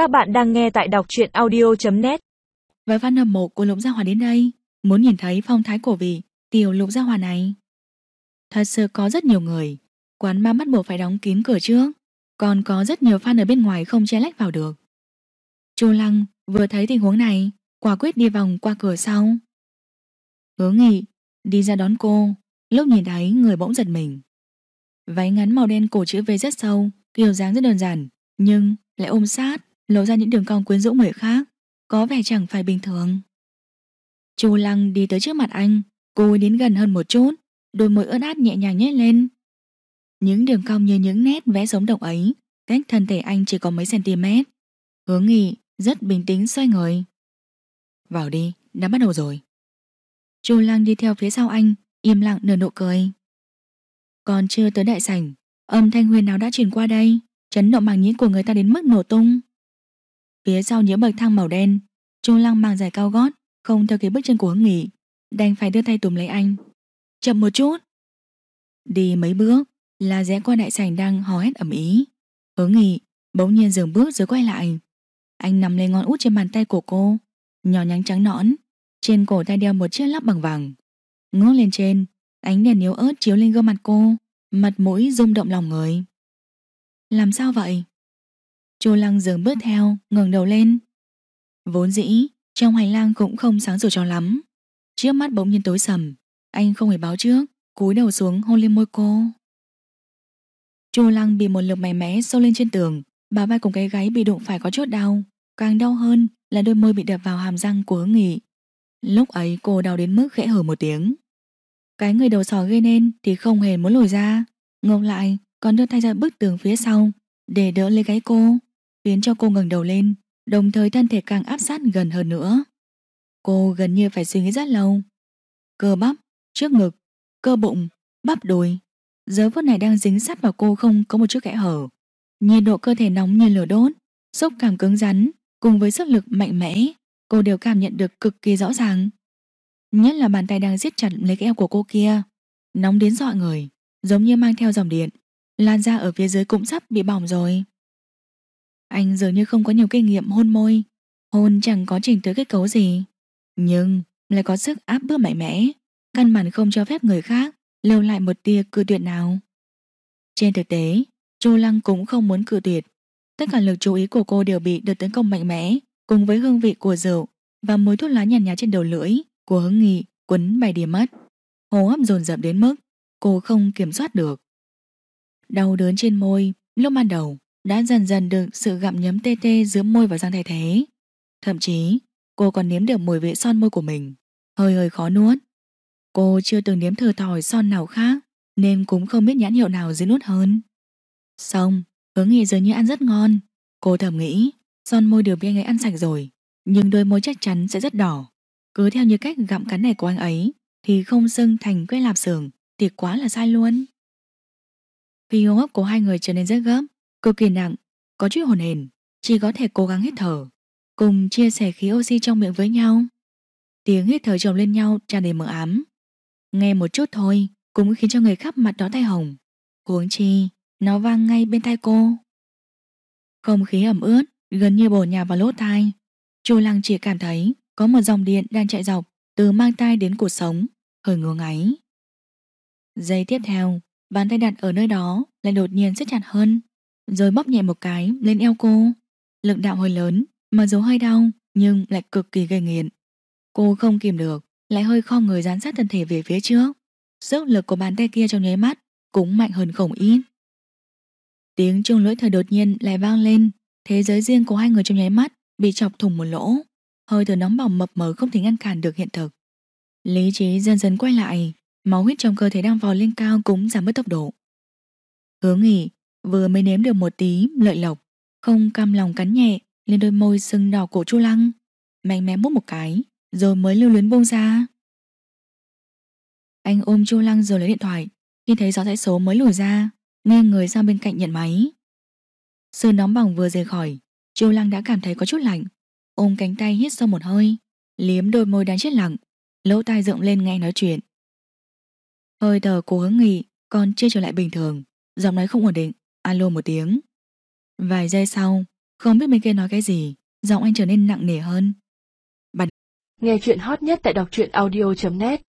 Các bạn đang nghe tại đọc truyện audio.net Với văn hâm mộ của Lục Gia Hòa đến đây, Muốn nhìn thấy phong thái cổ vị Tiểu Lục Gia Hòa này. Thật sự có rất nhiều người, Quán ma bắt buộc phải đóng kín cửa trước, Còn có rất nhiều fan ở bên ngoài không che lách vào được. Chu Lăng vừa thấy tình huống này, Quả quyết đi vòng qua cửa sau. Hứa nghị Đi ra đón cô, Lúc nhìn thấy người bỗng giật mình. Váy ngắn màu đen cổ chữ V rất sâu, Kiểu dáng rất đơn giản, Nhưng lại ôm sát lộ ra những đường cong quyến rũ người khác, có vẻ chẳng phải bình thường. Chu Lăng đi tới trước mặt anh, cô đến gần hơn một chút, đôi môi ướt át nhẹ nhàng nhếch lên. Những đường cong như những nét vẽ sống động ấy, cách thân thể anh chỉ có mấy cm. Hướng nghị rất bình tĩnh xoay người. Vào đi, đã bắt đầu rồi. Chu Lăng đi theo phía sau anh, im lặng nở nụ cười. Còn chưa tới đại sảnh, âm thanh huyền nào đã truyền qua đây, chấn động màng nhĩ của người ta đến mức nổ tung. Phía sau những bậc thang màu đen Trung lăng mang giày cao gót, Không theo kịp bước chân của hướng nghỉ, Đành phải đưa tay túm lấy anh. Chậm một chút. Đi mấy bước là rẽ qua đại sảnh đang hò hét ầm ý Hướng nghỉ Bỗng nhiên dừng bước rồi quay lại. Anh nằm lên ngón út trên bàn tay của cô, Nhỏ nhắn trắng nõn, Trên cổ tay đeo một chiếc lắp bằng vàng. Ngước lên trên, Ánh đèn yếu ớt chiếu lên gương mặt cô, Mặt mũi rung động lòng người. Làm sao vậy? Chu Lăng dừng bước theo, ngẩng đầu lên. Vốn dĩ, trong hành lang cũng không sáng rủa cho lắm. Trước mắt bỗng nhiên tối sầm, anh không hề báo trước, cúi đầu xuống hôn lên môi cô. Chu Lăng bị một lực mạnh mẽ sâu lên trên tường, bà vai cùng cái gáy bị đụng phải có chút đau, càng đau hơn là đôi môi bị đập vào hàm răng của hướng nghị. Lúc ấy cô đau đến mức khẽ hở một tiếng. Cái người đầu sò gây nên thì không hề muốn lùi ra, ngược lại còn đưa tay ra bức tường phía sau để đỡ lấy gáy cô khiến cho cô ngẩng đầu lên, đồng thời thân thể càng áp sát gần hơn nữa. Cô gần như phải suy nghĩ rất lâu. Cơ bắp, trước ngực, cơ bụng, bắp đùi. Giờ phút này đang dính sát vào cô không có một chút kẽ hở. Nhiệt độ cơ thể nóng như lửa đốt, xúc cảm cứng rắn, cùng với sức lực mạnh mẽ, cô đều cảm nhận được cực kỳ rõ ràng. Nhất là bàn tay đang siết chặt lấy cái eo của cô kia, nóng đến dọa người, giống như mang theo dòng điện. Lan ra ở phía dưới cũng sắp bị bỏng rồi. Anh dường như không có nhiều kinh nghiệm hôn môi. Hôn chẳng có trình tới kết cấu gì. Nhưng lại có sức áp bức mạnh mẽ. Căn bản không cho phép người khác Lưu lại một tia cự tuyệt nào. Trên thực tế, Chu Lăng cũng không muốn cự tuyệt. Tất cả lực chú ý của cô đều bị đợt tấn công mạnh mẽ Cùng với hương vị của rượu Và mùi thuốc lá nhàn nhạt trên đầu lưỡi Của hứng nghị quấn bay đi mất. Hô hấp dồn dập đến mức Cô không kiểm soát được. Đau đớn trên môi Lúc ban đầu đã dần dần được sự gặm nhấm tê tê giữa môi và răng thay thế. Thậm chí, cô còn nếm được mùi vị son môi của mình, hơi hơi khó nuốt. Cô chưa từng nếm thử tỏi son nào khác, nên cũng không biết nhãn hiệu nào dễ nuốt hơn. Xong, hướng nghị dường như ăn rất ngon. Cô thầm nghĩ, son môi đều bị anh ấy ăn sạch rồi, nhưng đôi môi chắc chắn sẽ rất đỏ. Cứ theo như cách gặm cắn này của anh ấy, thì không xưng thành quê lạp xưởng, thì quá là sai luôn. Khi hô hấp của hai người trở nên rất gấp, cực kỳ nặng, có chút hồn hển, chỉ có thể cố gắng hít thở, cùng chia sẻ khí oxy trong miệng với nhau. Tiếng hít thở chồng lên nhau tràn đầy mờ ám. Nghe một chút thôi cũng khiến cho người khắp mặt đó tay hồng. Huống chi, nó vang ngay bên tai cô. Không khí ẩm ướt, gần như bổ nhào vào lỗ tai. Chu Lăng chỉ cảm thấy có một dòng điện đang chạy dọc từ mang tai đến cuộc sống, hơi ngứa ngáy. Giây tiếp theo, bàn tay đặt ở nơi đó lại đột nhiên siết chặt hơn rồi bóp nhẹ một cái lên eo cô. Lực đạo hơi lớn, mà dù hơi đau nhưng lại cực kỳ gây nghiện. Cô không kìm được, lại hơi kho người dán sát thân thể về phía trước. Sức lực của bàn tay kia trong nháy mắt cũng mạnh hơn khổng ít. Tiếng chuông lưỡi thời đột nhiên lại vang lên, thế giới riêng của hai người trong nháy mắt bị chọc thủng một lỗ, hơi thở nóng bỏng mập mờ không thể ngăn cản được hiện thực. Lý trí dần dần quay lại, máu huyết trong cơ thể đang vò lên cao cũng giảm bớt tốc độ. Hướng nghỉ Vừa mới nếm được một tí lợi lộc, Không cam lòng cắn nhẹ Lên đôi môi sưng đỏ của chu lăng. Mạnh mẽ mút một cái, Rồi mới lưu luyến buông ra. Anh ôm chu lăng rồi lấy điện thoại, Khi thấy rõ dãy số mới lùi ra, Nghiêng người sang bên cạnh nhận máy. Sự nóng bỏng vừa rời khỏi, Chu lăng đã cảm thấy có chút lạnh, Ôm cánh tay hít sâu một hơi, Liếm đôi môi đang chết lặng, Lỗ tai rộng lên nghe nói chuyện. Hơi thở của hướng nghị Còn chưa trở lại bình thường, Giọng nói không ổn định alo một tiếng. Vài giây sau, Không biết bên kia nói cái gì Giọng anh trở nên nặng nề hơn Nghe chuyện hot nhất tại đọc truyện audio.net